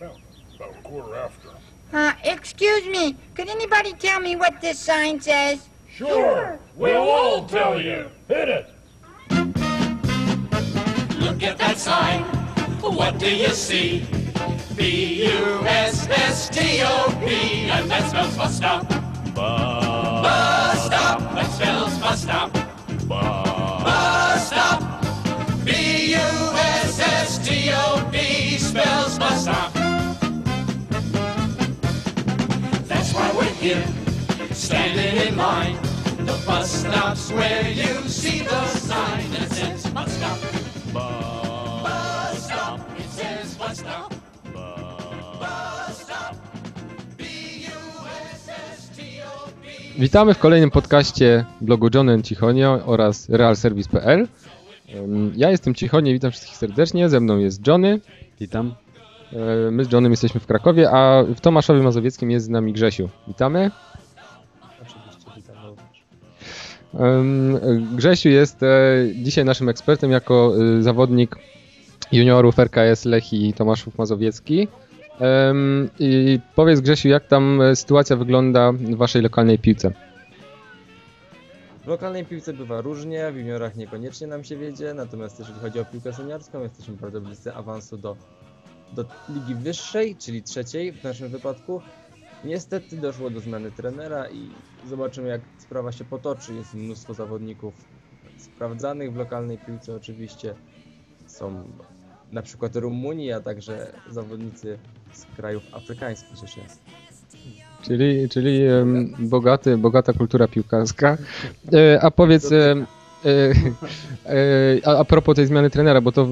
About a quarter after. Uh, excuse me, could anybody tell me what this sign says? Sure, we'll all tell you. Hit it. Look at that sign. What do you see? B U S S T O P, and that spells bus stop. Bus stop. That spells bus stop. Bus stop. B U S S T O P spells bus stop. Here, standing in line. The bus stop's where you see the sign that says bus stop. Bus stop. It says bus stop. Bus stop. B-U-S-S-T-O-P. Witamy w kolejnym podcaście blogu John Cichonio oraz realservice.pl. Ja jestem Cichonio, witam wszystkich serdecznie. Ze mną jest Johnny. Witam. E, My z Johnem jesteśmy w Krakowie, a w Tomaszowie Mazowieckim jest z nami Grzesiu. Witamy. Oczywiście witam również. Grzesiu jest e, dzisiaj naszym ekspertem jako e, zawodnik juniorów RKS Lech i Tomaszów Mazowiecki. I powiedz Grzesiu, jak tam sytuacja wygląda w waszej lokalnej piłce? W lokalnej piłce bywa różnie, w juniorach niekoniecznie nam się wiedzie, natomiast jeżeli chodzi o piłkę seniorską, jesteśmy bardzo bliscy awansu do, do ligi wyższej, czyli trzeciej w naszym wypadku. Niestety doszło do zmiany trenera i zobaczymy jak sprawa się potoczy. Jest mnóstwo zawodników sprawdzanych w lokalnej piłce oczywiście. Są na przykład Rumunii, a także zawodnicy z krajów afrykańskich rzecz jasna. Czyli, czyli em, bogaty, bogata kultura piłkarska. E, a powiedz, e, a, a propos tej zmiany trenera, bo to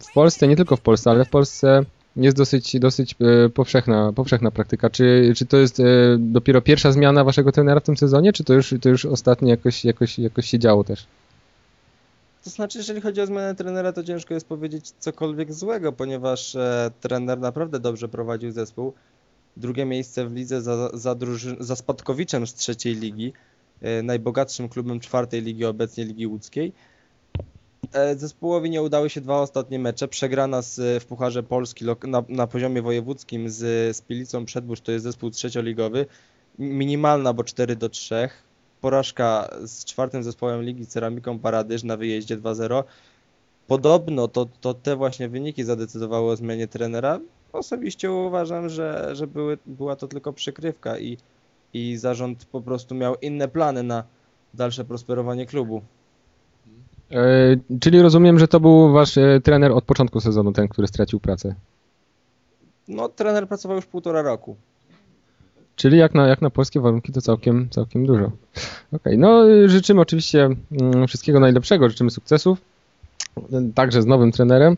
w Polsce, nie tylko w Polsce, ale w Polsce jest dosyć, dosyć e, powszechna, powszechna praktyka. Czy, czy to jest e, dopiero pierwsza zmiana waszego trenera w tym sezonie, czy to już, to już ostatnio jakoś, jakoś, jakoś się działo też? To znaczy, jeżeli chodzi o zmianę trenera, to ciężko jest powiedzieć cokolwiek złego, ponieważ e, trener naprawdę dobrze prowadził zespół. Drugie miejsce w lidze za, za, za Spadkowiczem z trzeciej ligi, e, najbogatszym klubem czwartej ligi, obecnie Ligi Łódzkiej. E, zespołowi nie udały się dwa ostatnie mecze. Przegrana z, w Pucharze Polski na, na poziomie wojewódzkim z, z Pilicą Przedbórz, to jest zespół trzecioligowy. Minimalna, bo 4 do 3 porażka z czwartym zespołem ligi Ceramiką Paradyż na wyjeździe 2-0. Podobno to, to te właśnie wyniki zadecydowały o zmianie trenera. Osobiście uważam, że, że były, była to tylko przykrywka i, i zarząd po prostu miał inne plany na dalsze prosperowanie klubu. E, czyli rozumiem, że to był wasz e, trener od początku sezonu, ten, który stracił pracę. No, trener pracował już półtora roku. Czyli jak na, jak na polskie warunki to całkiem, całkiem dużo. Okej, no y, życzymy oczywiście mm, wszystkiego najlepszego, życzymy sukcesów, także z nowym trenerem.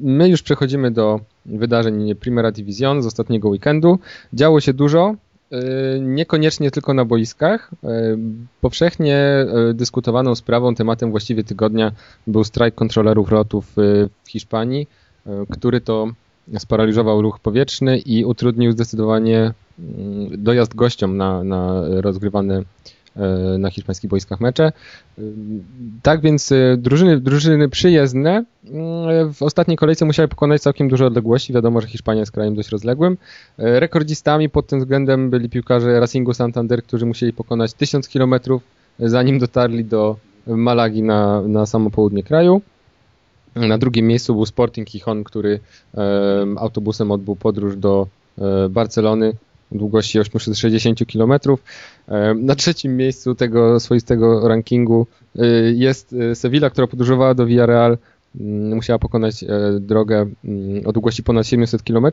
My już przechodzimy do wydarzeń Primera Division z ostatniego weekendu. Działo się dużo, niekoniecznie tylko na boiskach. Y, Powszechnie y, dyskutowaną sprawą, tematem właściwie tygodnia był strajk kontrolerów lotów w Hiszpanii, który to sparaliżował ruch powietrzny i utrudnił zdecydowanie mm, dojazd gościom na, na rozgrywane e, na hiszpańskich boiskach mecze. Ym, Tak więc e, drużyny, drużyny przyjezdne mm, w ostatniej kolejce musiały pokonać całkiem duże odległości. Wiadomo, że Hiszpania jest krajem dość rozległym. E, Rekordzistami pod tym względem byli piłkarze Racingu Santander, którzy musieli pokonać 1000 km zanim dotarli do Malagi na, na samo południe kraju. Na drugim miejscu był Sporting Gijon, który em, autobusem odbył podróż do e, Barcelony długości 860 km. Em, Na trzecim miejscu tego swoistego rankingu e, jest e, Sevilla, która podróżowała do Villarreal. Mm, Musiała pokonać e, drogę mm, o długości ponad 700 km.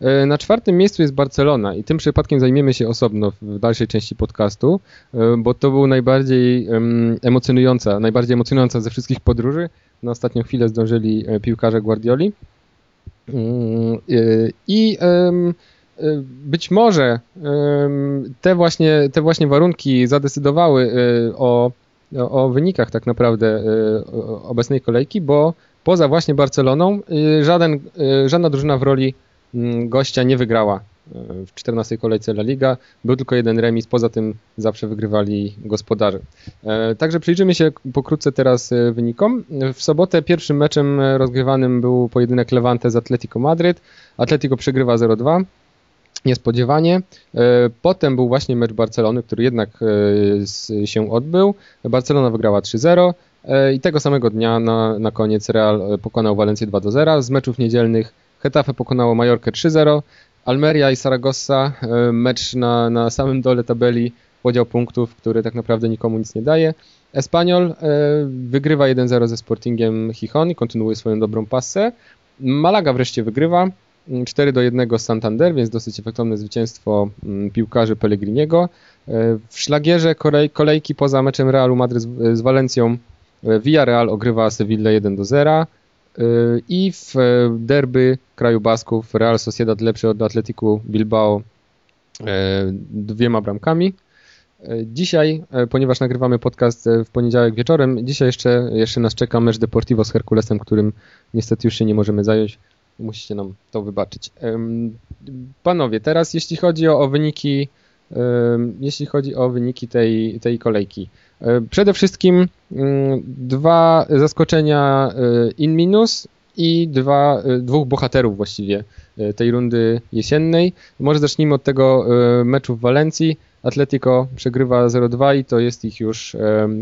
E, Na czwartym miejscu jest Barcelona i tym przypadkiem zajmiemy się osobno w dalszej części podcastu, e, bo to był najbardziej em, emocjonująca, najbardziej emocjonująca ze wszystkich podróży. Na ostatnią chwilę zdążyli e, piłkarze Guardioli. Mm, e, I e, być może em, te właśnie, te właśnie warunki zadecydowały e, o, o wynikach tak naprawdę e, obecnej kolejki, bo poza właśnie Barceloną e, żaden, e, żadna drużyna w roli mm, gościa nie wygrała w 14 kolejce La Liga. Był tylko jeden remis, poza tym zawsze wygrywali gospodarze. Także przyjrzymy się pokrótce teraz wynikom. W sobotę pierwszym meczem rozgrywanym był pojedynek Levante z Atletico Madryt. Atletico przegrywa 0-2 niespodziewanie. Potem był właśnie mecz Barcelony, który jednak się odbył. Barcelona wygrała 3-0. E, I tego samego dnia na, na koniec Real e, pokonał Walencję 2 do 0. Z meczów niedzielnych Getafe pokonało Majorkę 3-0. Almeria i Saragossa, e, mecz na, na samym dole tabeli, podział punktów, który tak naprawdę nikomu nic nie daje. Espanyol wygrywa 1-0 ze Sportingiem Chichon i kontynuuje swoją dobrą pasę. Malaga wreszcie wygrywa 4 do 1 z Santander, więc dosyć efektowne zwycięstwo mm, piłkarzy Pellegriniego. W szlagierze kolejki poza meczem Realu Madryt z Walencją Villarreal ogrywa Sevilla 1 do 0 y, i w derby kraju Basków Real Sociedad lepszy od Atletiku Bilbao dwiema bramkami. Dzisiaj, ponieważ nagrywamy podcast w poniedziałek wieczorem, dzisiaj jeszcze, jeszcze nas czeka mecz Deportivo z Herkulesem, którym niestety już się nie możemy zająć. Musicie nam to wybaczyć. Panowie, teraz jeśli chodzi o, o wyniki jeśli chodzi o wyniki tej, tej kolejki. E, przede wszystkim mm, dwa zaskoczenia e, in minus i dwa, e, dwóch bohaterów właściwie tej rundy jesiennej. Może zacznijmy od tego meczu w Walencji. Atletico przegrywa 0-2 i to jest ich już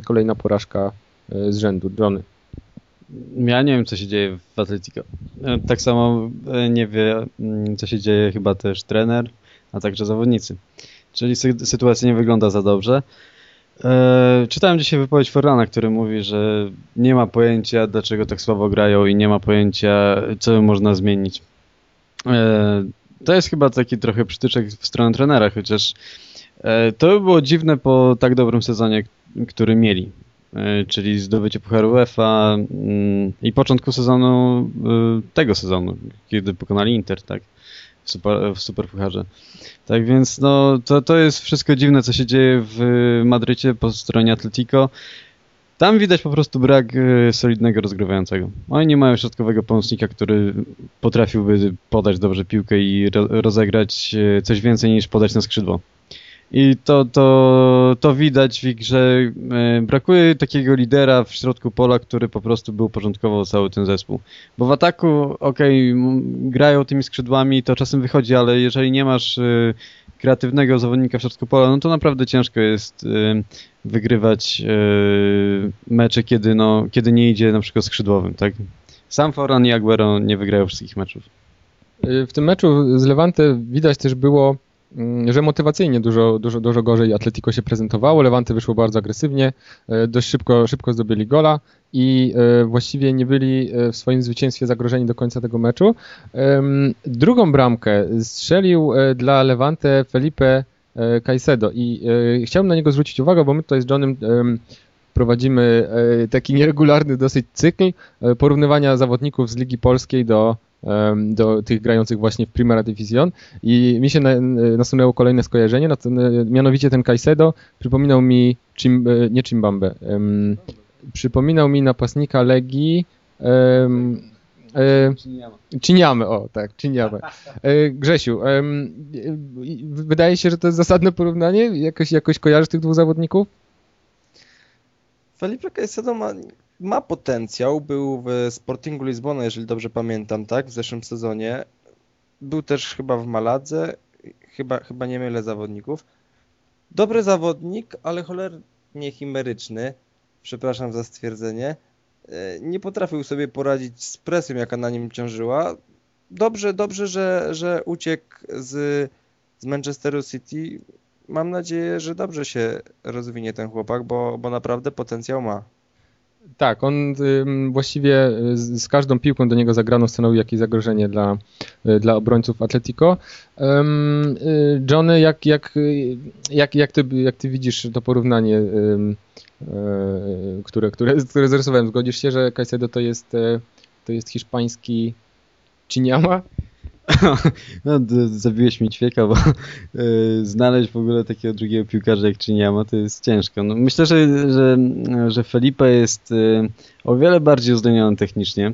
kolejna porażka z rzędu. Johnny. Ja nie wiem, co się dzieje w Atletico. Tak samo nie wie, mm, co się dzieje chyba też trener, a także zawodnicy. Czyli sytuacja nie wygląda za dobrze. E, czytałem dzisiaj wypowiedź Forlana, który mówi, że nie ma pojęcia, dlaczego tak słabo grają i nie ma pojęcia, co można zmienić. E, to jest chyba taki trochę przytyczek w stronę trenera, chociaż e, to by było dziwne po tak dobrym sezonie, który mieli. Czyli zdobycie Pucharu UEFA mm, i początku sezonu, tego sezonu, kiedy pokonali Inter, tak? w, super, w Superpucharze. Tak więc no, to, to jest wszystko dziwne, co się dzieje w Madrycie po stronie Atletico. Tam widać po prostu brak e, solidnego rozgrywającego. Oni nie mają środkowego pomocnika, który potrafiłby podać dobrze piłkę i rozegrać e, coś więcej niż podać na skrzydło. I to, to, to widać, że e, brakuje takiego lidera w środku pola, który po prostu był porządkował cały ten zespół. Bo w ataku, okej, okay, grają tymi skrzydłami, to czasem wychodzi, ale jeżeli nie masz e, kreatywnego zawodnika w środku pola, no to naprawdę ciężko jest e, wygrywać mecze, kiedy, no, kiedy nie idzie na przykład skrzydłowym, tak? Sam Foran i Aguero nie wygrają wszystkich meczów. W tym meczu z Levante widać też było że motywacyjnie dużo, dużo, dużo gorzej Atletico się prezentowało. Lewanty wyszło bardzo agresywnie, e, dość szybko, szybko zdobyli gola i e, właściwie nie byli e, w swoim zwycięstwie zagrożeni do końca tego meczu. Drugą bramkę strzelił dla Levante Felipe Caicedo i chciałbym na niego zwrócić uwagę, bo my tutaj z Johnem prowadzimy taki nieregularny dosyć cykl porównywania zawodników z Ligi Polskiej do do tych grających właśnie w Primera Division i mi się nasunęło kolejne skojarzenie, mianowicie ten Caicedo przypominał mi, Chim, e, nie Chimbambe, um, przypominał mi napastnika Legii um, Ciniamy, o tak, Ciniamy. E, Grzesiu, wydaje się, że to jest zasadne porównanie? Jakoś, jakoś kojarzysz tych dwóch zawodników? Felipe Caicedo ma ma potencjał, był w Sportingu Lizbona, jeżeli dobrze pamiętam, tak, w zeszłym sezonie. Był też chyba w Maladze, chyba, chyba nie mylę zawodników. Dobry zawodnik, ale cholernie chimeryczny, przepraszam za stwierdzenie. E, nie potrafił sobie poradzić z presją, jaka na nim ciążyła. Dobrze, dobrze, że, że uciekł z, z Manchesteru City. Mam nadzieję, że dobrze się rozwinie ten chłopak, bo, bo naprawdę potencjał ma. Tak, on właściwie y, z każdą piłką do niego zagraną stanowił jakieś zagrożenie dla, y, dla obrońców Atletico. Y, Johnny, jak, jak, jak, jak, ty, jak ty widzisz to porównanie, które, które, które zarysowałem? Zgodzisz się, że Caicedo to jest, to jest hiszpański Ciniama? No, zabiłeś mi ćwieka, bo y, znaleźć w ogóle takiego drugiego piłkarza jak Czyniama to jest ciężko. No, myślę, że, że, że Felipe jest y, o wiele bardziej uzdolniony technicznie.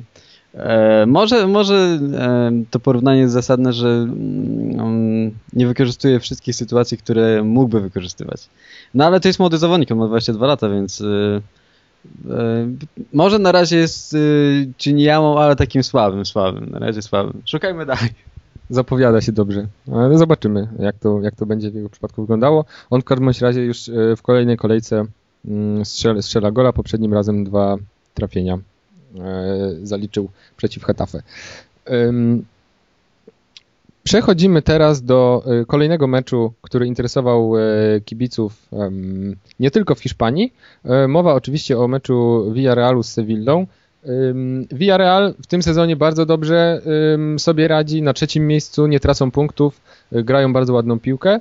E, może, może e, to porównanie jest zasadne, że mm, nie wykorzystuje wszystkich sytuacji, które mógłby wykorzystywać. No ale to jest młody zawodnik, on ma 22 lata, więc może na razie jest y, Chiniamą, ale takim słabym, słabym, na razie słabym. Szukajmy dalej. Zapowiada się dobrze, ale zobaczymy, jak to, jak to będzie w jego przypadku wyglądało. On w każdym razie już e, w kolejnej kolejce mm, strzela, strzela gola, poprzednim razem dwa trafienia e, zaliczył przeciw Hetafe. Przechodzimy teraz do e, kolejnego meczu, który interesował e, kibiców nie tylko w Hiszpanii. E, Mowa oczywiście o meczu Villarealu z Sewillą. Ym, Villarreal w tym sezonie bardzo dobrze sobie radzi, na trzecim miejscu, nie tracą punktów, y, grają bardzo ładną piłkę.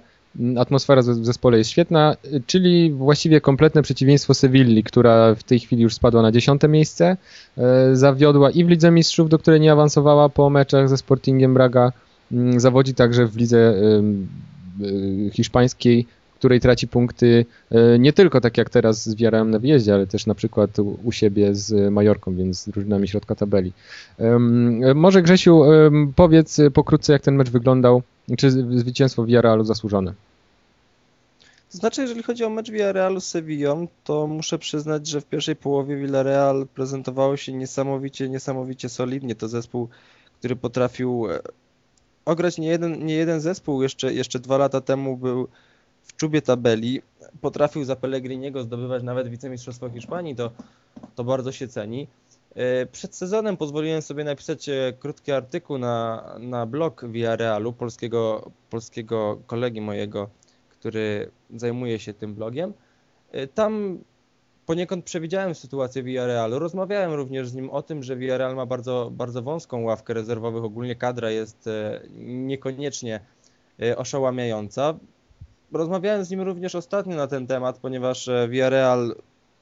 Atmosfera w zespole jest świetna, y, czyli właściwie kompletne przeciwieństwo Sewilli, która w tej chwili już spadła na dziesiąte miejsce. y, Zawiodła i w Lidze Mistrzów, do której nie awansowała po meczach ze Sportingiem Braga. Ym, Zawodzi także w lidze y, hiszpańskiej, której traci punkty E, Nie tylko tak jak teraz z Villarrealem na wyjeździe, ale też na przykład u- siebie z Majorką, więc z drużynami środka tabeli. Może Grzesiu, powiedz pokrótce jak ten mecz wyglądał, czy zwycięstwo Villarrealu zasłużone? Znaczy, jeżeli chodzi o mecz Villarealu z Sevillą, to muszę przyznać, że w pierwszej połowie Villarreal prezentowało się niesamowicie, niesamowicie solidnie. To zespół, który potrafił e, ograć nie jeden, nie jeden zespół. Jeszcze, jeszcze dwa lata temu był w czubie tabeli. Potrafił za Pellegriniego zdobywać nawet wicemistrzostwo Hiszpanii, to, to bardzo się ceni. E, Przed sezonem pozwoliłem sobie napisać e, krótki artykuł na, na blog Villarealu, polskiego, polskiego kolegi mojego, który zajmuje się tym blogiem. Y, Tam poniekąd przewidziałem sytuację Villarealu. Rozmawiałem również z nim o tym, że Villarreal ma bardzo, bardzo wąską ławkę rezerwowych. Ogólnie kadra jest e, niekoniecznie e, oszałamiająca. Rozmawiałem z nim również ostatnio na ten temat, ponieważ e, Villarreal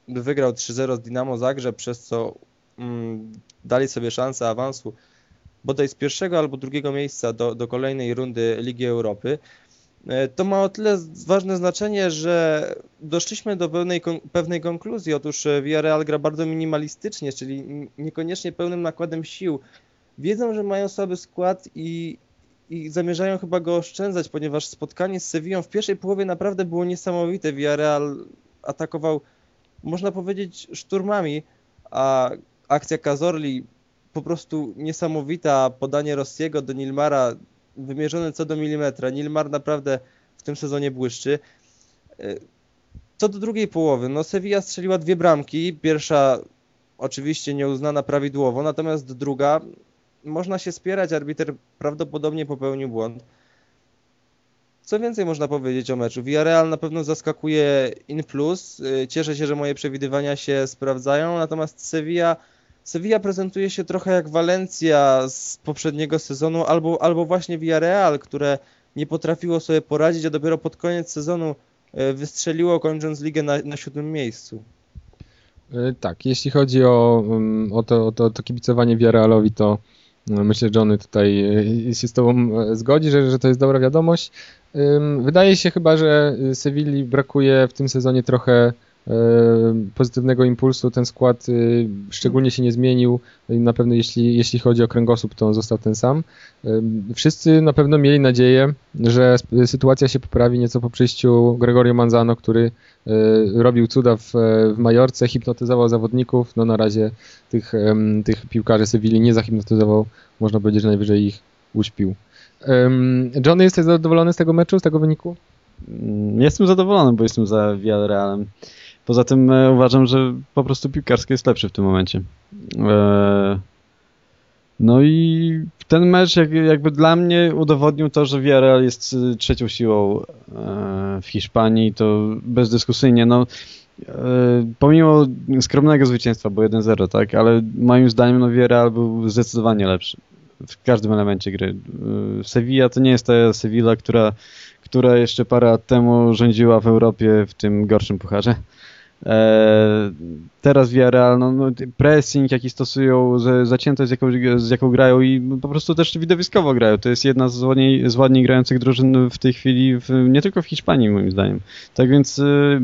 wygrał 3-0 z Dinamo Zagrzeb, przez co mm, dali sobie szansę awansu bodaj z pierwszego albo drugiego miejsca do, do kolejnej rundy Ligi Europy. E, To ma o tyle ważne znaczenie, że doszliśmy do pewnej, pewnej konkluzji. Otóż e, Villarreal gra bardzo minimalistycznie, czyli niekoniecznie pełnym nakładem sił. Wiedzą, że mają słaby skład i, i zamierzają chyba go oszczędzać, ponieważ spotkanie z Sevillą w pierwszej połowie naprawdę było niesamowite. Villarreal atakował, można powiedzieć, szturmami, a akcja Cazorli po prostu niesamowita. Podanie Rossiego do Nilmara wymierzone co do milimetra. Nilmar naprawdę w tym sezonie błyszczy. E, Co do drugiej połowy, no Sevilla strzeliła dwie bramki. Pierwsza oczywiście nieuznana prawidłowo, natomiast druga można się spierać, arbiter prawdopodobnie popełnił błąd. Co więcej można powiedzieć o meczu? Villarreal na pewno zaskakuje in plus. E, Cieszę się, że moje przewidywania się sprawdzają, natomiast Sevilla Sevilla prezentuje się trochę jak Valencia z poprzedniego sezonu, albo, albo właśnie Villarreal, które nie potrafiło sobie poradzić, a dopiero pod koniec sezonu e, wystrzeliło, kończąc ligę na, na siódmym miejscu. E, Tak, jeśli chodzi o, mm, o, to, o, to, o to kibicowanie Villarrealowi, to no, myślę, że Johnny tutaj e, się z Tobą e, zgodzi, że, że to jest dobra wiadomość. Wydaje się chyba, że Sewilli brakuje w tym sezonie trochę e, pozytywnego impulsu. Ten skład y, szczególnie się nie zmienił. I Na pewno jeśli, jeśli chodzi o kręgosłup, to on został ten sam. Wszyscy na pewno mieli nadzieję, że sytuacja się poprawi nieco po przyjściu Gregorio Manzano, który robił cuda w, w Majorce, hipnotyzował zawodników. No na razie tych, tych piłkarzy Sewilli nie zahipnotyzował. Można powiedzieć, że najwyżej ich uśpił. Johnny, jesteś zadowolony z tego meczu, z tego wyniku? Mm, Jestem zadowolony, bo jestem za Villarrealem. Poza tym e, uważam, że po prostu piłkarski jest lepszy w tym momencie. E, no i ten mecz jak, jakby dla mnie udowodnił to, że Villarreal jest e, trzecią siłą w Hiszpanii, to bezdyskusyjnie. No, pomimo skromnego zwycięstwa, bo 1-0, tak, ale moim zdaniem no, Villarreal był zdecydowanie lepszy w każdym elemencie gry. Sevilla to nie jest ta Sevilla, która która jeszcze parę lat temu rządziła w Europie w tym gorszym pucharze. E, teraz Villarreal, no, no, pressing jaki stosują, z- zaciętość z jaką, z jaką grają i po prostu też widowiskowo grają. To jest jedna z ładniej, z ładniej grających drużyn w tej chwili, w, nie tylko w Hiszpanii moim zdaniem. Tak więc y,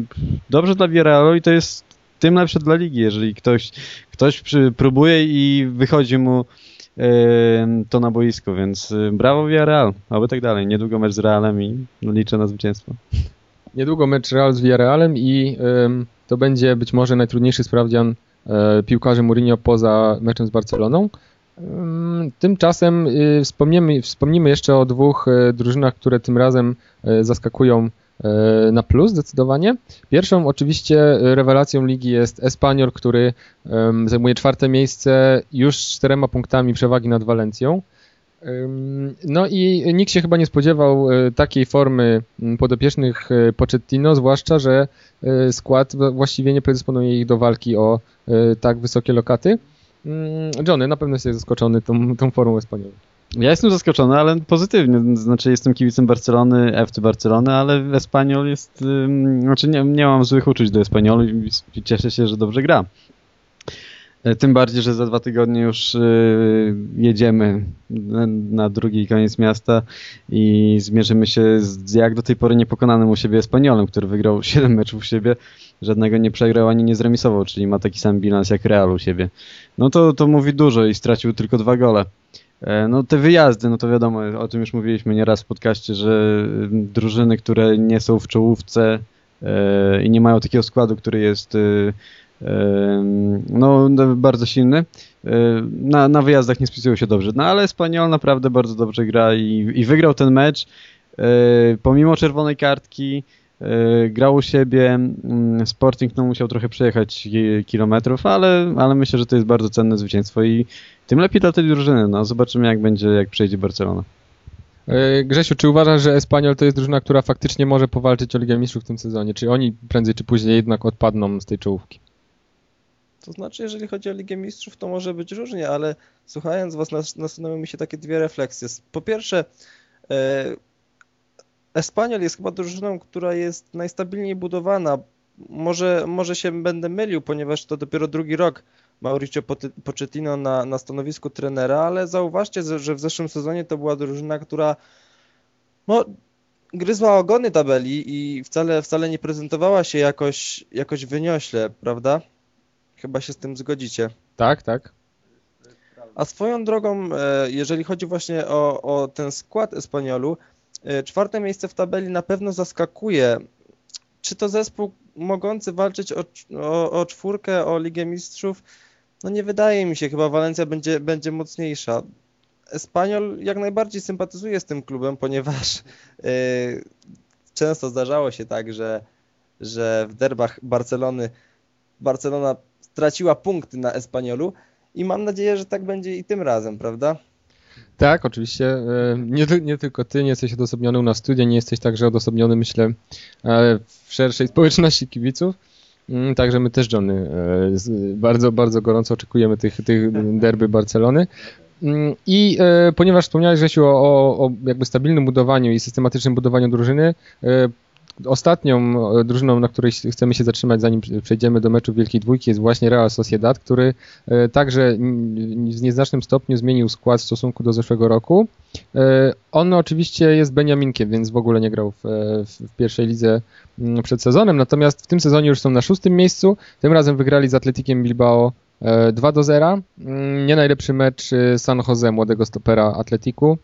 dobrze dla Villarrealu i to jest tym lepsze dla ligi, jeżeli ktoś, ktoś przy, próbuje i wychodzi mu to na boisko, więc y, brawo Villarreal, aby tak dalej. Niedługo mecz z Realem i liczę na zwycięstwo. Niedługo mecz Real z Villarrealem i to będzie być może najtrudniejszy sprawdzian y, piłkarzy Mourinho poza meczem z Barceloną. Ym, Tymczasem y, wspomnimy, wspomnimy jeszcze o dwóch y, drużynach, które tym razem y, zaskakują na plus zdecydowanie. Pierwszą oczywiście rewelacją ligi jest Espanyol, który zajmuje czwarte miejsce już z czterema punktami przewagi nad Walencją. No i nikt się chyba nie spodziewał y, takiej formy podopiecznych y, Pochettino, zwłaszcza, że y, skład właściwie nie predysponuje ich do walki o tak wysokie lokaty. Johnny, na pewno jesteś zaskoczony tą, tą formą Espanyolu. Ja jestem zaskoczony, ale pozytywnie. Znaczy jestem kibicem Barcelony, FC Barcelony, ale Espanyol jest... Znaczy nie, nie mam złych uczuć do Espanyolu i cieszę się, że dobrze gra. E, Tym bardziej, że za dwa tygodnie już y, jedziemy na, drugi koniec miasta i zmierzymy się z jak do tej pory niepokonanym u siebie Espanyolem, który wygrał 7 meczów u siebie, żadnego nie przegrał ani nie zremisował, czyli ma taki sam bilans jak Real u siebie. No to, to mówi dużo i stracił tylko dwa gole. E, No te wyjazdy, no to wiadomo, o tym już mówiliśmy nieraz w podcaście, że drużyny, które nie są w czołówce e, i nie mają takiego składu, który jest no, no, bardzo silny, e, na, na wyjazdach nie spisują się dobrze. No ale Espanyol naprawdę bardzo dobrze gra i, i wygrał ten mecz e, pomimo czerwonej kartki. e, Grał u siebie, Sporting no, musiał trochę przejechać ki- kilometrów, ale, ale myślę, że to jest bardzo cenne zwycięstwo i tym lepiej dla tej drużyny. No, zobaczymy jak będzie, jak przejdzie Barcelona. Y, Grzesiu, czy uważasz, że Espanyol to jest drużyna, która faktycznie może powalczyć o Ligę Mistrzów w tym sezonie? Czy oni prędzej czy później jednak odpadną z tej czołówki? To znaczy, jeżeli chodzi o Ligę Mistrzów, to może być różnie, ale słuchając Was, nas- mi się takie dwie refleksje. Po pierwsze, e, Espanyol jest chyba drużyną, która jest najstabilniej budowana. Może, może się będę mylił, ponieważ to dopiero drugi rok Mauricio Pochettino na, na stanowisku trenera, ale zauważcie, że w zeszłym sezonie to była drużyna, która no, gryzła ogony tabeli i wcale, wcale nie prezentowała się jakoś, jakoś wyniośle, prawda? Chyba się z tym zgodzicie. Tak, tak. A swoją drogą, e, jeżeli chodzi właśnie o, o ten skład Espaniolu, e, czwarte miejsce w tabeli na pewno zaskakuje. Czy to zespół mogący walczyć o, o, o czwórkę, o Ligę Mistrzów? No nie wydaje mi się, chyba Walencja będzie, będzie mocniejsza. Espanyol jak najbardziej sympatyzuje z tym klubem, ponieważ e, często zdarzało się tak, że, że w derbach Barcelony Barcelona straciła punkty na Espaniolu i mam nadzieję, że tak będzie i tym razem, prawda? Tak, oczywiście. E, Nie, nie tylko ty nie jesteś odosobniony u nas w studiu, nie jesteś także odosobniony, myślę, e, w szerszej społeczności kibiców. Mm, Także my też, Johnny, e, bardzo, bardzo gorąco oczekujemy tych, tych derby Barcelony. Mm, I ponieważ wspomniałeś, Grzesiu, o, o, jakby stabilnym budowaniu i systematycznym budowaniu drużyny, ostatnią e, drużyną, na której chcemy się zatrzymać, zanim przejdziemy do meczu Wielkiej Dwójki, jest właśnie Real Sociedad, który e, także w nieznacznym stopniu zmienił skład w stosunku do zeszłego roku. E, On oczywiście jest Beniaminkiem, więc w ogóle nie grał w, w pierwszej lidze mm, przed sezonem, natomiast w tym sezonie już są na szóstym miejscu. Tym razem wygrali z Atletikiem Bilbao e, 2 do 0. Mm, Nie najlepszy mecz San Jose, młodego stopera Atletiku,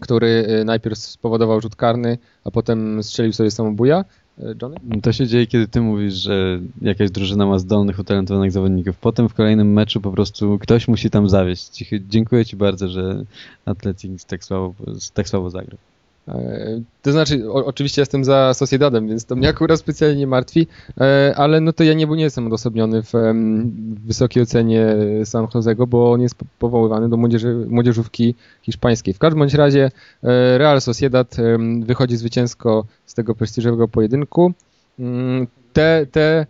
który e, najpierw spowodował rzut karny, a potem strzelił sobie samobuja. E, Johnny? To się dzieje, kiedy ty mówisz, że jakaś drużyna ma zdolnych, utalentowanych zawodników. Potem w kolejnym meczu po prostu ktoś musi tam zawieść. Dziękuję ci bardzo, że Atletic tak słabo, tak słabo zagrał. E, To znaczy, o, oczywiście jestem za Sociedadem, więc to mnie akurat specjalnie nie martwi, e, ale no to ja nie, nie jestem odosobniony w em, wysokiej ocenie San Josego, bo on jest po- powoływany do młodzieży, młodzieżówki hiszpańskiej. W każdym bądź razie e, Real Sociedad wychodzi zwycięsko z tego prestiżowego pojedynku. Mm, Te, te,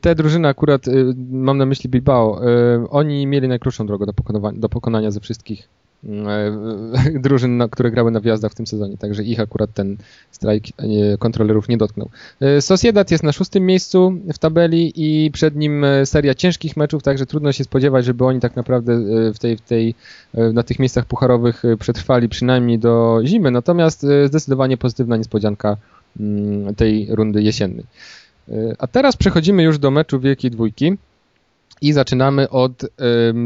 te drużyny akurat, y, mam na myśli Bilbao, y, oni mieli najkrótszą drogę do pokonania, do pokonania ze wszystkich drużyn, na, które grały na wjazdach w tym sezonie, także ich akurat ten strajk e, kontrolerów nie dotknął. E, Sociedad jest na szóstym miejscu w tabeli i przed nim e, seria ciężkich meczów, także trudno się spodziewać, żeby oni tak naprawdę e, w tej, w tej, e, na tych miejscach pucharowych e, przetrwali przynajmniej do zimy, natomiast e, zdecydowanie pozytywna niespodzianka mm, tej rundy jesiennej. E, A teraz przechodzimy już do meczu Wielkiej Dwójki. I zaczynamy od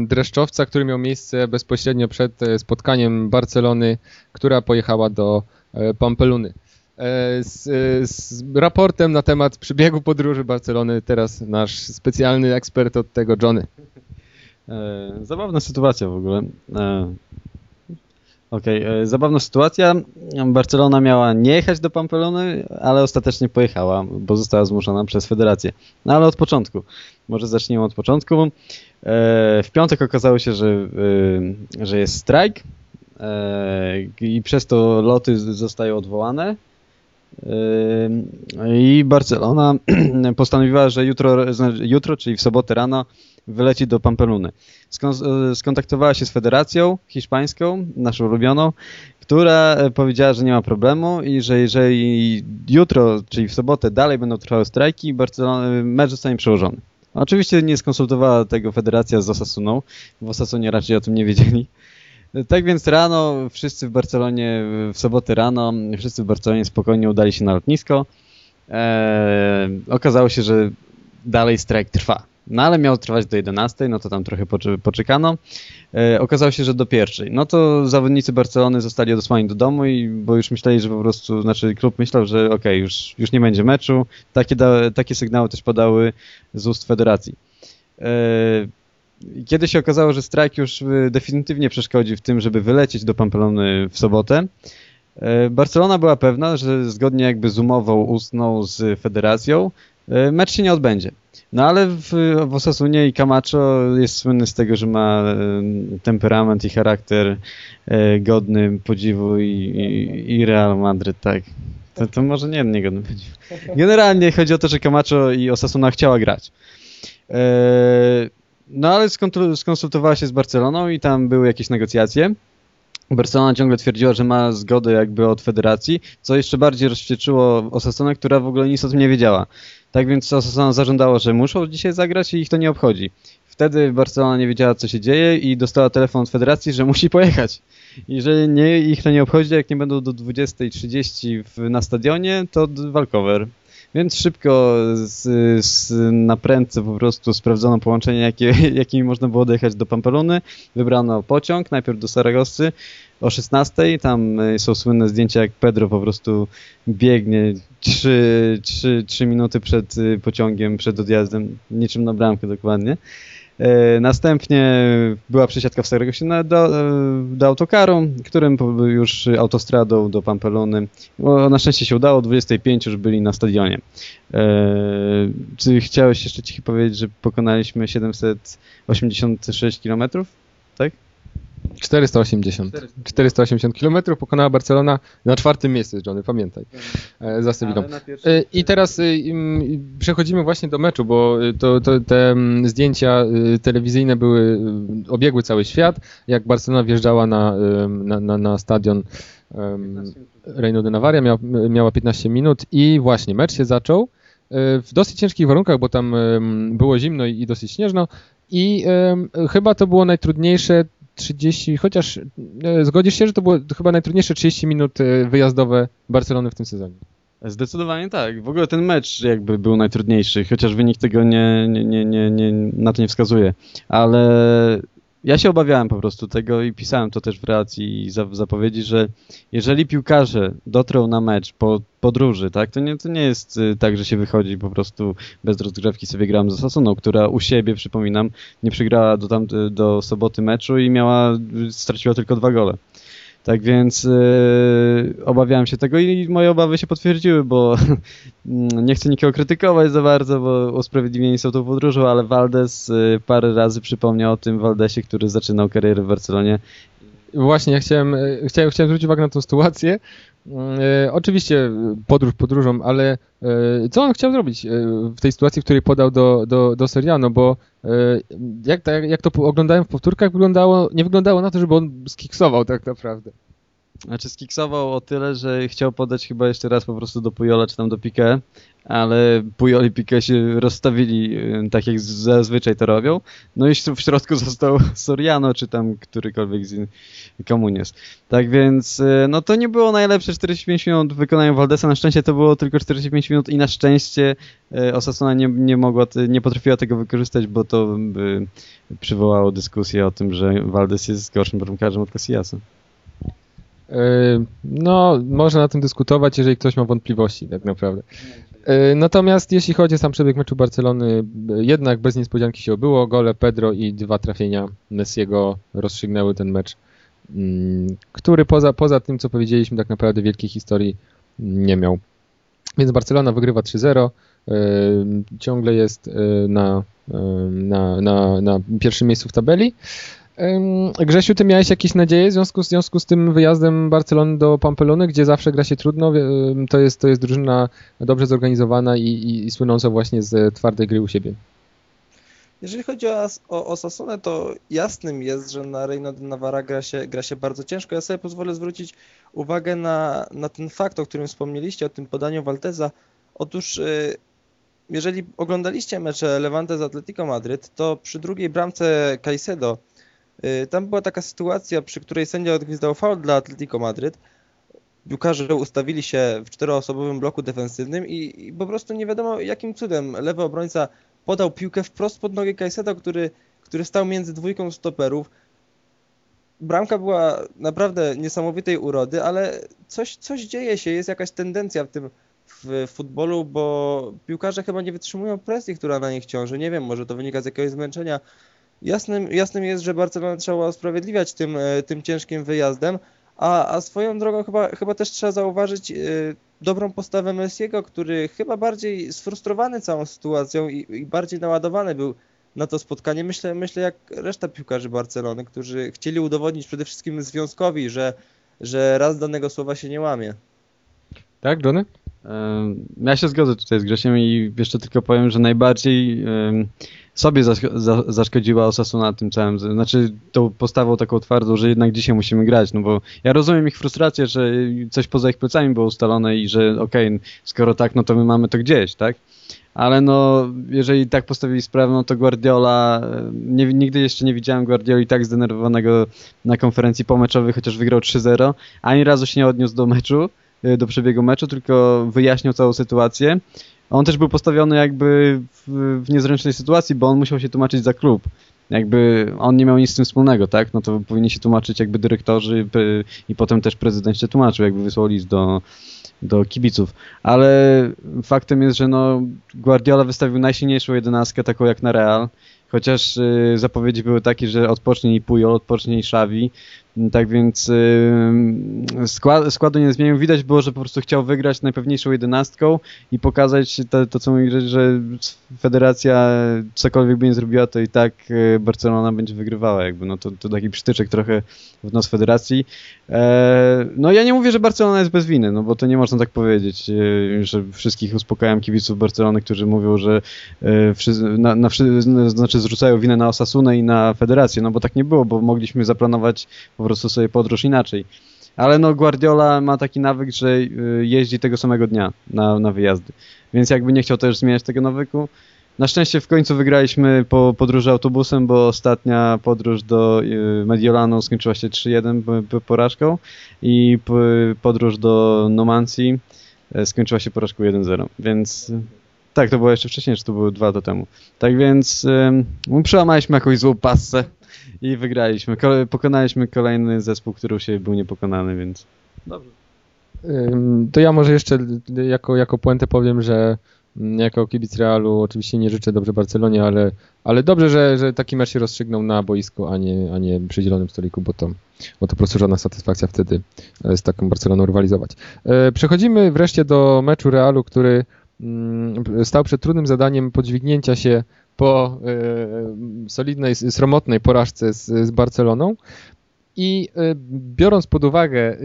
dreszczowca, który miał miejsce bezpośrednio przed e, spotkaniem Barcelony, która pojechała do e, Pampeluny. E, Z, z raportem na temat przebiegu podróży Barcelony teraz nasz specjalny ekspert od tego, Johnny. Zabawna sytuacja w ogóle. Okej, e, zabawna sytuacja. Barcelona miała nie jechać do Pampelony, ale ostatecznie pojechała, bo została zmuszona przez federację. No ale od początku. Może zacznijmy od początku. E, w piątek okazało się, że, e, że jest strajk i przez to loty zostają odwołane. I Barcelona postanowiła, że jutro, jutro, czyli w sobotę rano, wyleci do Pampeluny. E, skontaktowała się z federacją hiszpańską, naszą ulubioną, która e, powiedziała, że nie ma problemu i że jeżeli jutro, czyli w sobotę dalej będą trwały strajki, Barcelona, e, mecz zostanie przełożony. Oczywiście nie skonsultowała tego federacja z Osasuną, w Osasunie raczej o tym nie wiedzieli. Tak więc rano, wszyscy w Barcelonie, w sobotę rano, wszyscy w Barcelonie spokojnie udali się na lotnisko. E, okazało się, że dalej strajk trwa. No ale miał trwać do 11, no to tam trochę poczekano. E, okazało się, że do pierwszej. No to zawodnicy Barcelony zostali odesłani do domu, i, bo już myśleli, że po prostu, znaczy klub myślał, że okej, już, już nie będzie meczu. Takie, da, takie sygnały też padały z ust federacji. E, kiedy się okazało, że strajk już e, definitywnie przeszkodzi w tym, żeby wylecieć do Pamplony w sobotę, e, Barcelona była pewna, że zgodnie jakby z umową ustną z federacją, mecz się nie odbędzie. No ale w, w Osasunie i Camacho jest słynny z tego, że ma e, temperament i charakter e, godny podziwu i, i, i Real Madryt, tak. To, to może nie nie godny podziwu. Generalnie chodzi o to, że Camacho i Osasuna chciała grać. E, no ale skonsultowała się z Barceloną i tam były jakieś negocjacje. Barcelona ciągle twierdziła, że ma zgodę jakby od federacji, co jeszcze bardziej rozwścieczyło Osasunę, która w ogóle nic o tym nie wiedziała. Tak więc Osasuna zażądała, że muszą dzisiaj zagrać i ich to nie obchodzi. Wtedy Barcelona nie wiedziała, co się dzieje i dostała telefon od federacji, że musi pojechać. Jeżeli nie, ich to nie obchodzi, jak nie będą do 20.30 w- na stadionie, to walkover. Więc szybko z, z, na prędce po prostu sprawdzono połączenie, jakie, jakimi można było dojechać do Pampeluny. Wybrano pociąg, najpierw do Saragossy o 16. Tam y, są słynne zdjęcia, jak Pedro po prostu biegnie 3, 3, 3 minuty przed y, pociągiem, przed odjazdem, niczym na bramkę dokładnie. E, Następnie była przesiadka w Saragossie na, do, e, do autokaru, którym już autostradą do Pampelony. Na szczęście się udało, o 25 już byli na stadionie. E, czy chciałeś jeszcze Ci powiedzieć, że pokonaliśmy 786 km? 480. 480 km pokonała Barcelona na czwartym miejscu, Johnny, pamiętaj. E, Za Sewillą. E, I teraz im, przechodzimy właśnie do meczu, bo to, to, te zdjęcia telewizyjne były, obiegły cały świat, jak Barcelona wjeżdżała na, na, na, na stadion Reino de Navarra, miała, miała 15 minut i właśnie mecz się zaczął w dosyć ciężkich warunkach, bo tam było zimno i, dosyć śnieżno i chyba to było najtrudniejsze 30, chociaż e, zgodzisz się, że to było chyba najtrudniejsze 30 minut e, wyjazdowe Barcelony w tym sezonie. Zdecydowanie tak. W ogóle ten mecz jakby był najtrudniejszy, chociaż wynik tego nie, nie, nie, nie, nie, na to nie wskazuje. Ale ja się obawiałem po prostu tego i pisałem to też w relacji i zapowiedzi, że jeżeli piłkarze dotrą na mecz po podróży, tak, to nie, to nie jest y, tak, że się wychodzi po prostu bez rozgrzewki sobie grałem z Sasuną, która u siebie, przypominam, nie przegrała do, tam, do soboty meczu i miała, straciła tylko dwa gole. Tak więc yy, obawiałem się tego i moje obawy się potwierdziły, bo nie chcę nikogo krytykować za bardzo, bo usprawiedliwieni są tą podróżą, ale Valdes yy, parę razy przypomniał o tym Valdesie, który zaczynał karierę w Barcelonie. Właśnie, ja chciałem, e, chciałem, chciałem zwrócić uwagę na tą sytuację. E, oczywiście e, podróż podróżą, ale e, co on chciał zrobić w tej sytuacji, w której podał do, do, do Seriano, bo jak, jak, jak to oglądałem w powtórkach, wyglądało, nie wyglądało na to, żeby on skiksował tak naprawdę. Znaczy skiksował o tyle, że chciał podać chyba jeszcze raz po prostu do Pujola czy tam do Piqué, ale Pujol i Piqué się rozstawili y, tak jak zazwyczaj to robią. No i w środku został Soriano czy tam którykolwiek z Komunies. Tak więc y, no to nie było najlepsze 45 minut w wykonaniu Valdesa. Na szczęście to było tylko 45 minut i na szczęście y, Osasuna nie, nie mogła, nie potrafiła tego wykorzystać, bo to by przywołało dyskusję o tym, że Valdes jest gorszym bramkarzem od Casillasa. No, można na tym dyskutować, jeżeli ktoś ma wątpliwości, tak naprawdę. Natomiast jeśli chodzi o sam przebieg meczu Barcelony, jednak bez niespodzianki się obyło. Gole Pedro i dwa trafienia Messiego rozstrzygnęły ten mecz, mm, który poza, poza tym, co powiedzieliśmy, tak naprawdę wielkiej historii nie miał. Więc Barcelona wygrywa 3-0, ciągle jest na, na, na, na pierwszym miejscu w tabeli. Grzesiu, ty miałeś jakieś nadzieje w związku, w związku z tym wyjazdem Barcelony do Pampelony, gdzie zawsze gra się trudno? To jest, to jest drużyna dobrze zorganizowana i, i, i słynąca właśnie z twardej gry u siebie. Jeżeli chodzi o, o, Sasonę, to jasnym jest, że na Reino de Navarra gra się, gra się bardzo ciężko. Ja sobie pozwolę zwrócić uwagę na, na ten fakt, o którym wspomnieliście, o tym podaniu Walteza. Otóż y, jeżeli oglądaliście mecze Levante z Atletico Madryt, to przy drugiej bramce Caicedo tam była taka sytuacja, przy której sędzia odgwizdał faul dla Atletico Madryt. Piłkarze ustawili się w czteroosobowym bloku defensywnym i, i, po prostu nie wiadomo jakim cudem lewy obrońca podał piłkę wprost pod nogę Kajseta, który, który stał między dwójką stoperów. Bramka była naprawdę niesamowitej urody, ale coś, coś dzieje się, jest jakaś tendencja w tym w futbolu, bo piłkarze chyba nie wytrzymują presji, która na nich ciąży. Nie wiem, może to wynika z jakiegoś zmęczenia Jasnym, jasnym jest, że Barcelona trzeba usprawiedliwiać tym, e, tym ciężkim wyjazdem, a, a swoją drogą chyba, chyba też trzeba zauważyć e, dobrą postawę Messiego, który chyba bardziej sfrustrowany całą sytuacją i, i bardziej naładowany był na to spotkanie. Myślę, myślę jak reszta piłkarzy Barcelony, którzy chcieli udowodnić przede wszystkim związkowi, że, że raz danego słowa się nie łamie. Tak, Johnny? Ja się zgodzę tutaj z Grzesiem i jeszcze tylko powiem, że najbardziej sobie zaszkodziła Osasuna tym całym, znaczy tą postawą taką twardą, że jednak dzisiaj musimy grać, no bo ja rozumiem ich frustrację, że coś poza ich plecami było ustalone i że okej, okay, skoro tak, no to my mamy to gdzieś, tak? Ale no, jeżeli tak postawili sprawę, no to Guardiola, nie, nigdy jeszcze nie widziałem Guardioli tak zdenerwowanego na konferencji pomeczowej, chociaż wygrał 3-0, ani razu się nie odniósł do meczu, do przebiegu meczu, tylko wyjaśnił całą sytuację on też był postawiony jakby w, w niezręcznej sytuacji, bo on musiał się tłumaczyć za klub. Jakby on nie miał nic z tym wspólnego, tak? No to powinni się tłumaczyć jakby dyrektorzy i potem też prezydent się tłumaczył, jakby wysłał list do, do kibiców. Ale faktem jest, że no Guardiola wystawił najsilniejszą jedenastkę, taką jak na Real. Chociaż y, zapowiedzi były takie, że Pujol, odpocznie i Xavi. Tak więc skład, składu nie zmienił. Widać było, że po prostu chciał wygrać najpewniejszą jedenastką i pokazać to, to co mówi, że federacja cokolwiek by nie zrobiła, to i tak y, Barcelona będzie wygrywała. Jakby. No to, to taki przytyczek trochę w nos federacji. E, no ja nie mówię, że Barcelona jest bez winy, no bo to nie można tak powiedzieć, e, że wszystkich uspokajam kibiców Barcelony, którzy mówią, że e, na, na, znaczy zrzucają winę na Osasunę i na federację, no bo tak nie było, bo mogliśmy zaplanować po prostu sobie podróż inaczej. Ale no Guardiola ma taki nawyk, że jeździ tego samego dnia na, na wyjazdy, więc jakby nie chciał też zmieniać tego nawyku, na szczęście w końcu wygraliśmy po podróży autobusem, bo ostatnia podróż do y, Mediolanu skończyła się 3-1 porażką. I podróż do Numancji e, skończyła się porażką 1-0, więc tak, to było jeszcze wcześniej, czy to było dwa lata temu. Tak więc przełamaliśmy jakąś złą i wygraliśmy. pokonaliśmy kolejny zespół, który u siebie był niepokonany, więc dobrze. To ja może jeszcze jako, jako puentę powiem, że Mm, jako kibic Realu oczywiście nie życzę dobrze Barcelonie, ale, ale dobrze, że, że taki mecz się rozstrzygnął na boisku, a nie, a nie przy zielonym stoliku, bo to, bo to po prostu żadna satysfakcja wtedy e, z taką Barceloną rywalizować. E, przechodzimy wreszcie do meczu Realu, który mm, stał przed trudnym zadaniem podźwignięcia się po e, solidnej, sromotnej porażce z, z Barceloną. I biorąc pod uwagę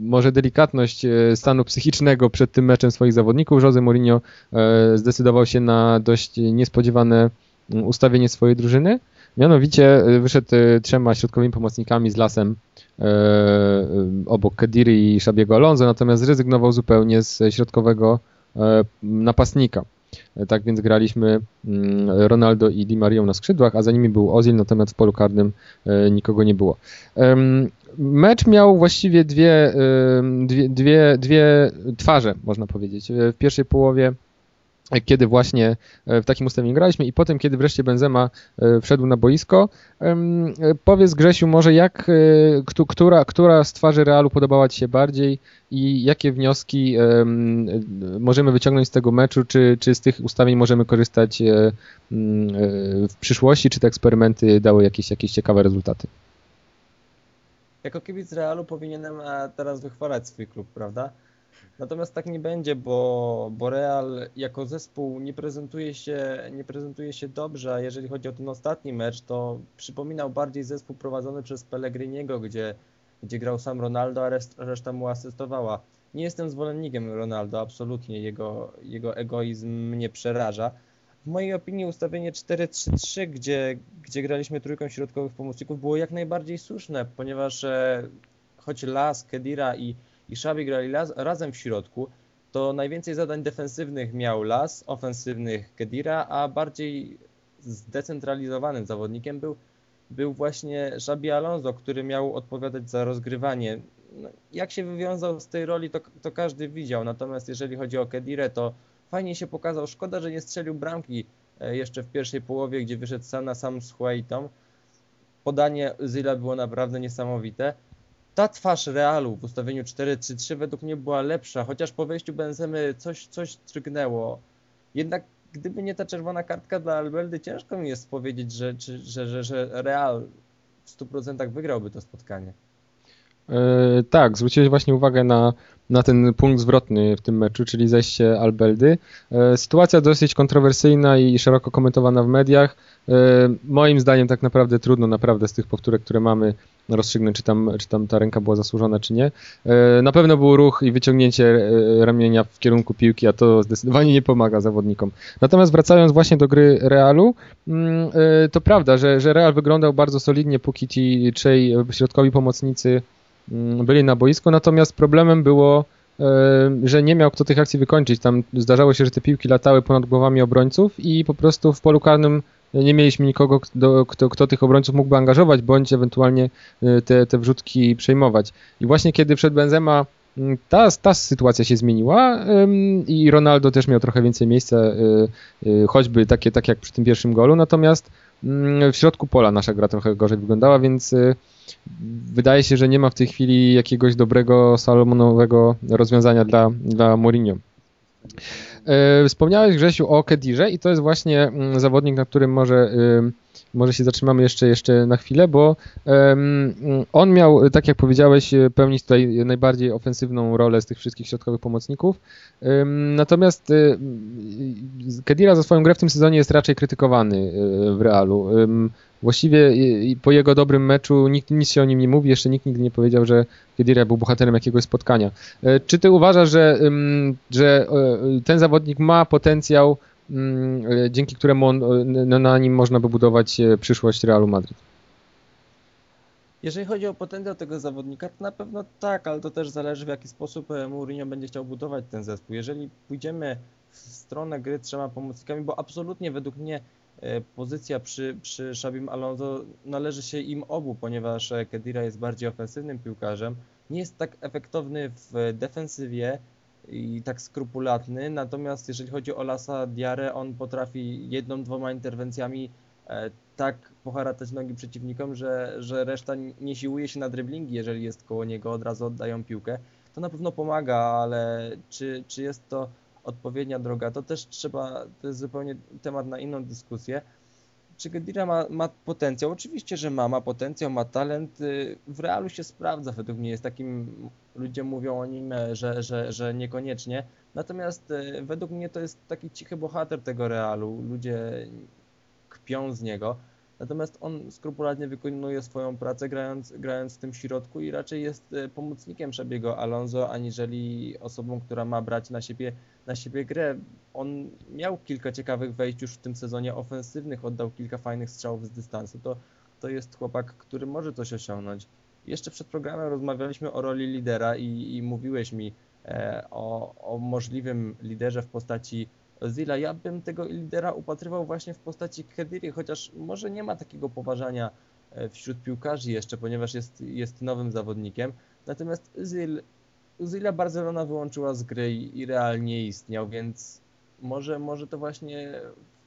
może delikatność e, stanu psychicznego przed tym meczem swoich zawodników, Jose Mourinho e, zdecydował się na dość niespodziewane ustawienie swojej drużyny. Mianowicie y, wyszedł y, trzema środkowymi pomocnikami z lasem e, y, obok Kediri i Szabiego Alonso, natomiast zrezygnował zupełnie z środkowego e, napastnika. E, Tak więc graliśmy mm, Ronaldo i Di Marią na skrzydłach, a za nimi był Ozil, natomiast w polu karnym e, nikogo nie było. Mecz miał właściwie dwie, em, dwie, dwie, dwie twarze, można powiedzieć. E, W pierwszej połowie e, kiedy właśnie e, w takim ustawieniu graliśmy i potem, kiedy wreszcie Benzema e, wszedł na boisko. E, Powiedz Grzesiu może jak, któ- która, która z twarzy Realu podobała Ci się bardziej i jakie wnioski em, możemy wyciągnąć z tego meczu, czy, czy z tych ustawień możemy korzystać w przyszłości, czy te eksperymenty dały jakieś, jakieś ciekawe rezultaty? Jako kibic Realu powinienem teraz wychwalać swój klub, prawda? Natomiast tak nie będzie, bo, bo Real jako zespół nie prezentuje, się, nie prezentuje się dobrze, a jeżeli chodzi o ten ostatni mecz, to przypominał bardziej zespół prowadzony przez Pellegriniego, gdzie, gdzie grał sam Ronaldo, a reszt, reszta mu asystowała. Nie jestem zwolennikiem Ronaldo, absolutnie, jego, jego egoizm mnie przeraża. W mojej opinii ustawienie 4-3-3, gdzie, gdzie graliśmy trójką środkowych pomocników, było jak najbardziej słuszne, ponieważ e, choć Las, Kedira i, i Szabi grali las, razem w środku, to najwięcej zadań defensywnych miał Las, ofensywnych Kedira, a bardziej zdecentralizowanym zawodnikiem był, był właśnie Szabi Alonso, który miał odpowiadać za rozgrywanie. No, jak się wywiązał z tej roli, to, to każdy widział, natomiast jeżeli chodzi o Kedirę, to fajnie się pokazał. Szkoda, że nie strzelił bramki e, jeszcze w pierwszej połowie, gdzie wyszedł sam na sam z Huaitą. Podanie Zyla było naprawdę niesamowite. Ta twarz Realu w ustawieniu 4-3-3 według mnie była lepsza, chociaż po wejściu Benzemy coś, coś trgnęło. Jednak gdyby nie ta czerwona kartka dla Albeldy, ciężko mi jest powiedzieć, że, że, że, że Real w 100% wygrałby to spotkanie. E, tak, zwróciłeś właśnie uwagę na, na ten punkt zwrotny w tym meczu, czyli zejście Albeldy. E, sytuacja dosyć kontrowersyjna i szeroko komentowana w mediach. E, moim zdaniem tak naprawdę trudno naprawdę z tych powtórek, które mamy rozstrzygnąć, czy tam, czy tam ta ręka była zasłużona, czy nie. Na pewno był ruch i wyciągnięcie ramienia w kierunku piłki, a to zdecydowanie nie pomaga zawodnikom. Natomiast wracając właśnie do gry Realu, mm, to prawda, że, że Real wyglądał bardzo solidnie, póki ci trzej środkowi pomocnicy byli na boisku, natomiast problemem było, e, że nie miał kto tych akcji wykończyć. Tam zdarzało się, że te piłki latały ponad głowami obrońców i po prostu w polu karnym nie mieliśmy nikogo, kto, kto, kto tych obrońców mógłby angażować, bądź ewentualnie e, te, te wrzutki przejmować. I właśnie kiedy wszedł Benzema, mm, ta, ta sytuacja się zmieniła i Ronaldo też miał trochę więcej miejsca, e, e, choćby takie, tak jak przy tym pierwszym golu, natomiast mm, w środku pola nasza gra trochę gorzej wyglądała, więc e, wydaje się, że nie ma w tej chwili jakiegoś dobrego salomonowego rozwiązania dla, dla Mourinho. E, Wspomniałeś Grzesiu o Kedirze i to jest właśnie mm, zawodnik, na którym może, ym, może się zatrzymamy jeszcze, jeszcze na chwilę, bo em, on miał, tak jak powiedziałeś, e, pełnić tutaj najbardziej ofensywną rolę z tych wszystkich środkowych pomocników. Natomiast y, y, Kedira za swoją grę w tym sezonie jest raczej krytykowany y, w Realu. Właściwie po jego dobrym meczu nikt nic się o nim nie mówi, jeszcze nikt nigdy nie powiedział, że Kedira był bohaterem jakiegoś spotkania. E, Czy ty uważasz, że, że e, ten zawodnik ma potencjał, e, dzięki któremu on, e, na, nim można by budować przyszłość Realu Madryt? Jeżeli chodzi o potencjał tego zawodnika, to na pewno tak, ale to też zależy w jaki sposób Mourinho będzie chciał budować ten zespół. Jeżeli pójdziemy w stronę gry trzema pomocnikami, bo absolutnie według mnie pozycja przy, przy Szabim Alonso należy się im obu, ponieważ e, Kedira jest bardziej ofensywnym piłkarzem, nie jest tak efektowny w defensywie i tak skrupulatny, natomiast jeżeli chodzi o Lasa Diarę, on potrafi jedną, dwoma interwencjami e, tak poharatać nogi przeciwnikom, że, że reszta nie siłuje się na driblingi, jeżeli jest koło niego, od razu oddają piłkę. To na pewno pomaga, ale czy, czy jest to odpowiednia droga, to też trzeba, to jest zupełnie temat na inną dyskusję. Czy Kedira ma, ma potencjał? Oczywiście, że ma, ma potencjał, ma talent. y, W realu się sprawdza, według mnie jest takim, ludzie mówią o nim, e, że, że, że niekoniecznie. Natomiast e, według mnie to jest taki cichy bohater tego realu. Ludzie kpią z niego. Natomiast on skrupulatnie wykonuje swoją pracę grając, grając w tym środku i raczej jest e, pomocnikiem Szabiego Alonso, aniżeli osobą, która ma brać na siebie, na siebie grę. On miał kilka ciekawych wejść już w tym sezonie ofensywnych, oddał kilka fajnych strzałów z dystansu. To, to jest chłopak, który może coś osiągnąć. Jeszcze przed programem rozmawialiśmy o roli lidera i, i mówiłeś mi e, o, o możliwym liderze w postaci Zila. Ja bym tego lidera upatrywał właśnie w postaci Khediri, chociaż może nie ma takiego poważania e, wśród piłkarzy jeszcze, ponieważ jest, jest nowym zawodnikiem. Natomiast Zil, Zila Barcelona wyłączyła z gry i, i realnie istniał, więc może, może to właśnie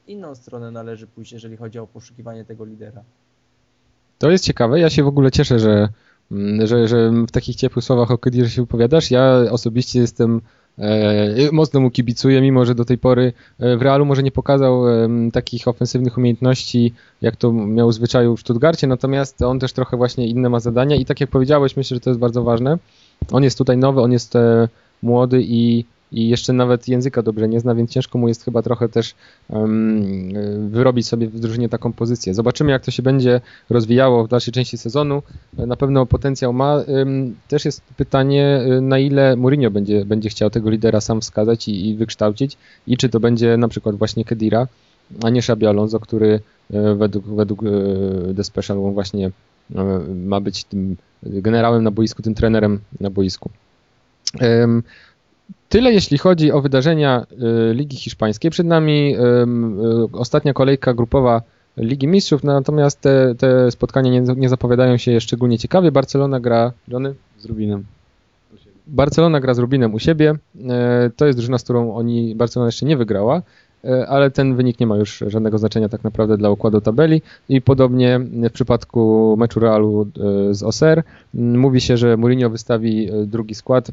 w inną stronę należy pójść, jeżeli chodzi o poszukiwanie tego lidera. To jest ciekawe. Ja się w ogóle cieszę, że, mm, że, że w takich ciepłych słowach o Kedirze się wypowiadasz. Ja osobiście jestem mocno mu kibicuję, mimo że do tej pory e, w Realu może nie pokazał takich ofensywnych umiejętności, jak to miał zwyczaju w Stuttgarcie, natomiast on też trochę właśnie inne ma zadania i tak jak powiedziałeś, myślę, że to jest bardzo ważne. On jest tutaj nowy, on jest e, młody i, i jeszcze nawet języka dobrze nie zna, więc ciężko mu jest chyba trochę też e, wyrobić sobie w drużynie taką pozycję. Zobaczymy, jak to się będzie rozwijało w dalszej części sezonu. E, Na pewno potencjał ma. Też jest pytanie, e, na ile Mourinho będzie, będzie chciał tego lidera sam wskazać i, i wykształcić i czy to będzie na przykład właśnie Kedira, a nie Xabi Alonso, który według, według The Special właśnie ma być tym generałem na boisku, tym trenerem na boisku. Tyle jeśli chodzi o wydarzenia e, Ligi Hiszpańskiej. Przed nami e, ostatnia kolejka grupowa Ligi Mistrzów, natomiast te, te spotkania nie, nie zapowiadają się szczególnie ciekawie. Barcelona gra, Johnny? Z Rubinem. Barcelona gra z Rubinem u siebie. E, To jest drużyna, z którą oni Barcelona jeszcze nie wygrała, ale ten wynik nie ma już żadnego znaczenia tak naprawdę dla układu tabeli. I podobnie w przypadku meczu Realu z Oser mówi się, że Mourinho wystawi drugi skład.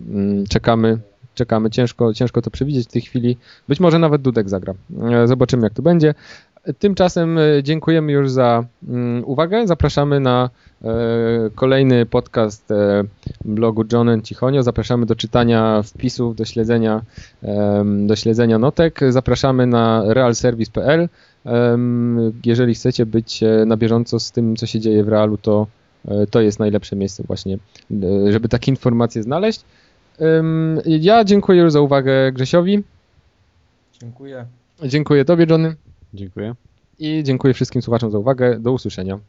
Czekamy, czekamy. Ciężko, ciężko to przewidzieć w tej chwili. Być może nawet Dudek zagra. E, Zobaczymy jak to będzie. Tymczasem e, dziękujemy już za mm, uwagę. Zapraszamy na e, kolejny podcast blogu John Cichonio. Zapraszamy do czytania wpisów, do śledzenia, do śledzenia notek. Zapraszamy na realservice.pl. Jeżeli chcecie być na bieżąco z tym, co się dzieje w Realu, to to jest najlepsze miejsce właśnie, żeby takie informacje znaleźć. Ja dziękuję już za uwagę Grzesiowi. Dziękuję. Dziękuję Tobie, Johnny. Dziękuję. I dziękuję wszystkim słuchaczom za uwagę. Do usłyszenia.